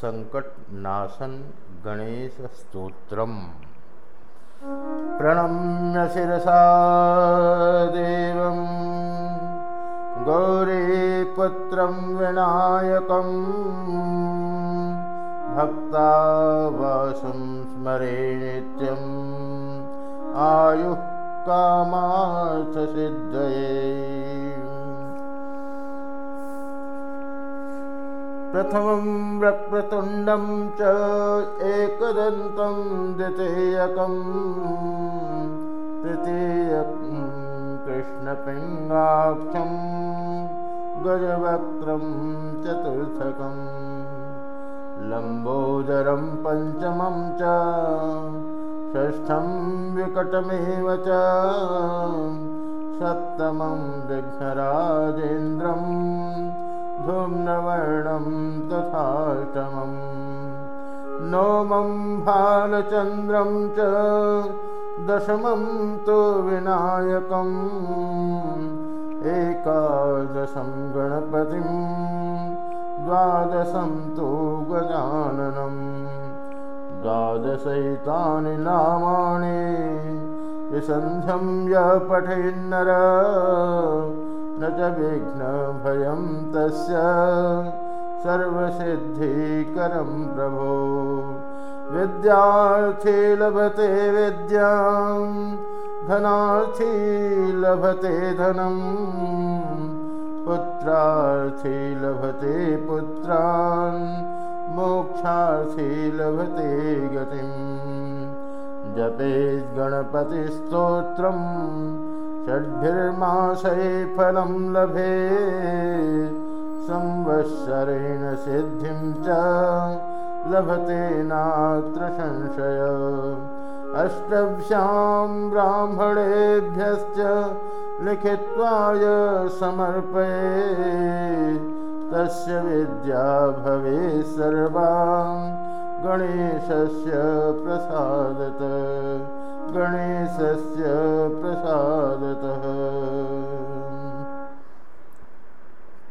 सङ्कटनाशन् गणेशस्तोत्रम् प्रणम्य शिरसा देवं गौरीपुत्रं विनायकम्। भक्तावासं स्मरे नित्यम् आयुः कामार्थसिद्धये प्रथमं वक्रतुण्डं च एकदन्तं द्वितीयकं तृतीयकं कृष्णपिङ्गाक्षं गजवक्त्रं चतुर्थकं लम्बोदरं पञ्चमं च षष्ठं विकटमेव च सप्तमं विघ्नराजेन्द्रम् धूम्रवर्णं तथाष्टमम् नवमं भालचन्द्रं च दशमं तु विनायकम्। एकादशं गणपतिं द्वादशं तु गजाननम्। द्वादशैतानि नामानि विसन्ध्यं यः पठेन्नर न च विघ्नभयं तस्य सर्वसिद्धिकरं प्रभो। विद्यार्थी लभते विद्यां धनार्थी लभते धनं पुत्रार्थी लभते पुत्रान् मोक्षार्थी लभते गतिं जपेत् गणपतिस्तोत्रम् षड्भिर्मासै फलं लभे। संवत्सरेण सिद्धिं च लभते नात्र संशय। अष्टभ्यां ब्राह्मणेभ्यश्च लिखित्वाय समर्पये। तस्य विद्या भवेत् सर्वा गणेशस्य प्रसादत गणेशस्य प्रसादतः